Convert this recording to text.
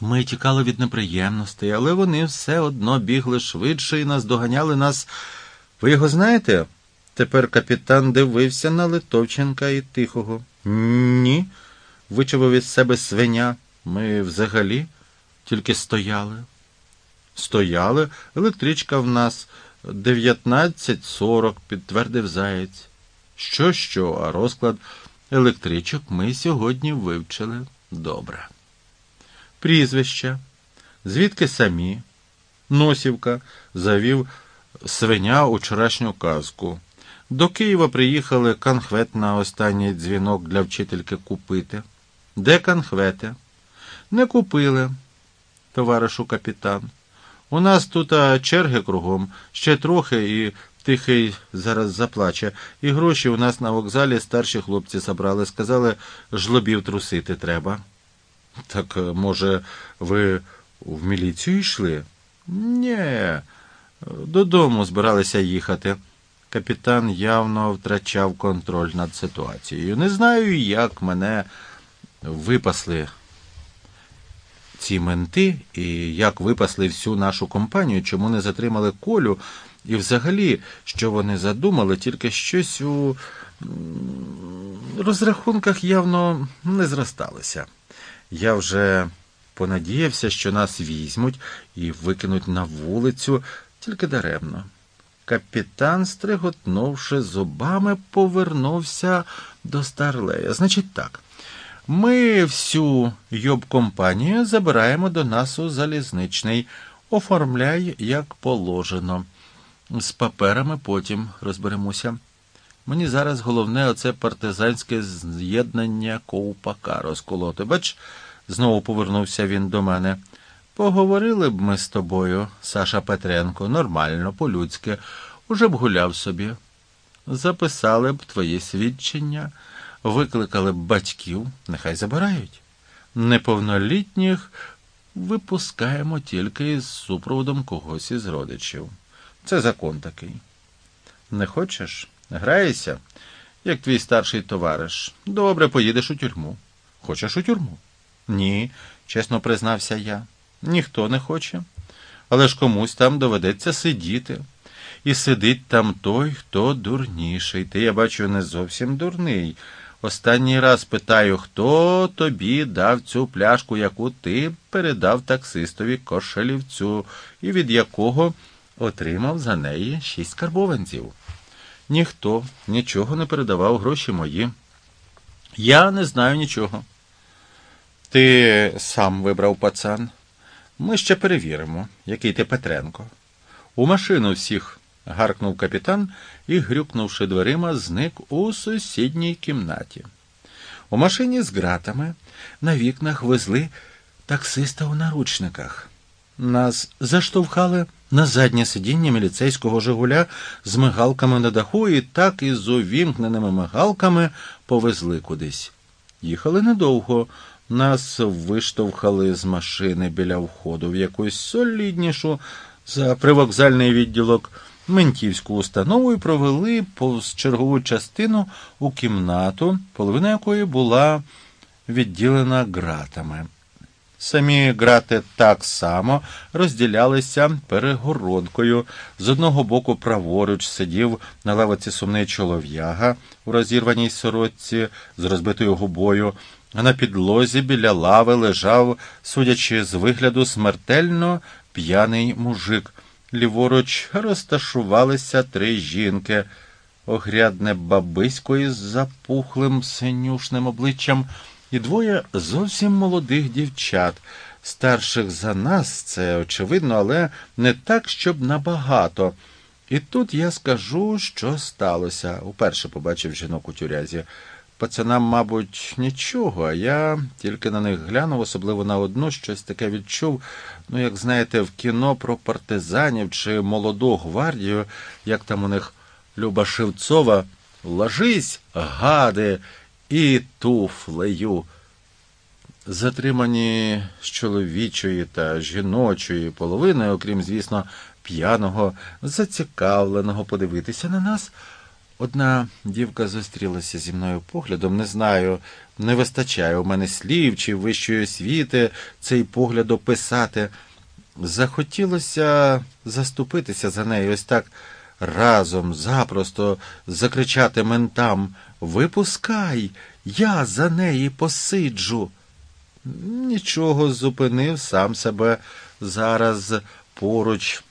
Ми тікали від неприємностей, але вони все одно бігли швидше і наздоганяли нас. Ви його знаєте? Тепер капітан дивився на Литовченка і тихого. Ні, вичавив із себе свиня. Ми взагалі тільки стояли. Стояли, електричка в нас 19.40, підтвердив заєць. Що, що, а розклад електричок ми сьогодні вивчили добре. Прізвища, звідки самі, Носівка завів свиня у вчорашню казку. До Києва приїхали конхвет на останній дзвінок для вчительки купити. Де конхвети? Не купили, товаришу капітан. У нас тут черги кругом, ще трохи і тихий зараз заплаче. І гроші у нас на вокзалі старші хлопці забрали, сказали, жлобів трусити треба. Так, е, може, ви в міліцію йшли? Ні, додому збиралися їхати. Капітан явно втрачав контроль над ситуацією. Не знаю, як мене випасли ці менти і як випасли всю нашу компанію, чому не затримали колю, і взагалі, що вони задумали, тільки щось у розрахунках явно не зросталося. Я вже понадіявся, що нас візьмуть і викинуть на вулицю, тільки даремно. Капітан, стриготнувши зубами, повернувся до старлея. Значить так, ми всю йоб-компанію забираємо до нас у залізничний, оформляй, як положено. З паперами потім розберемося. Мені зараз головне оце партизанське з'єднання ковпака розколоти. Бач, знову повернувся він до мене. Поговорили б ми з тобою, Саша Петренко, нормально, по-людськи, уже б гуляв собі. Записали б твої свідчення, викликали б батьків, нехай забирають. Неповнолітніх випускаємо тільки із супроводом когось із родичів. Це закон такий. Не хочеш? Граєшся, як твій старший товариш. Добре, поїдеш у тюрму. Хочеш у тюрму? Ні, чесно признався я. Ніхто не хоче. Але ж комусь там доведеться сидіти. І сидить там той, хто дурніший. Ти, я бачу, не зовсім дурний. Останній раз питаю, хто тобі дав цю пляшку, яку ти передав таксистові кошелівцю, і від якого отримав за неї шість карбованців. Ніхто нічого не передавав гроші мої. Я не знаю нічого. Ти сам вибрав пацан. Ми ще перевіримо, який ти Петренко. У машину всіх. гаркнув капітан і, грюкнувши дверима, зник у сусідній кімнаті. У машині з ґратами на вікнах везли таксиста у наручниках. Нас заштовхали на заднє сидіння міліцейського Жигуля з мигалками на даху і так із увімкненими мигалками повезли кудись. Їхали недовго. Нас виштовхали з машини біля входу в якусь соліднішу за привокзальний відділок ментівську установу і провели повз чергову частину у кімнату, половина якої була відділена ґратами. Самі грати так само розділялися перегородкою. З одного боку праворуч сидів на лавиці сумний чолов'яга у розірваній сорочці з розбитою губою, а на підлозі біля лави лежав, судячи з вигляду, смертельно п'яний мужик. Ліворуч розташувалися три жінки, огрядне бабисько із запухлим синюшним обличчям і двоє зовсім молодих дівчат, старших за нас, це очевидно, але не так, щоб набагато. І тут я скажу, що сталося. Уперше побачив жінок у тюрязі. Пацанам, мабуть, нічого, а я тільки на них глянув, особливо на одну, щось таке відчув. Ну, як знаєте, в кіно про партизанів чи молоду гвардію, як там у них Люба Шевцова, ложись, гади, і туфлею. Затримані з чоловічої та жіночої половини, окрім, звісно, п'яного, зацікавленого подивитися на нас, Одна дівка зустрілася зі мною поглядом, не знаю, не вистачає у мене слів чи вищої освіти цей погляд описати. Захотілося заступитися за неї, ось так разом, запросто закричати ментам Випускай, я за неї посиджу. Нічого зупинив сам себе зараз поруч